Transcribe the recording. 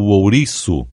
o ouriço.